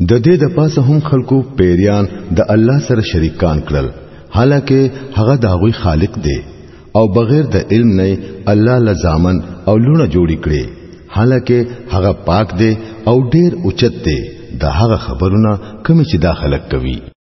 د دې د پاسه هم خلکو پیریان د الله سره شریکان کړل حالکه هغه د غوي خالق دی او بغیر د علم نه الله لزامن او لونه جوړی کړي حالکه هغه پاک دی او ډیر اوچت دی د هغه خبرونه کمی چې داخله کوي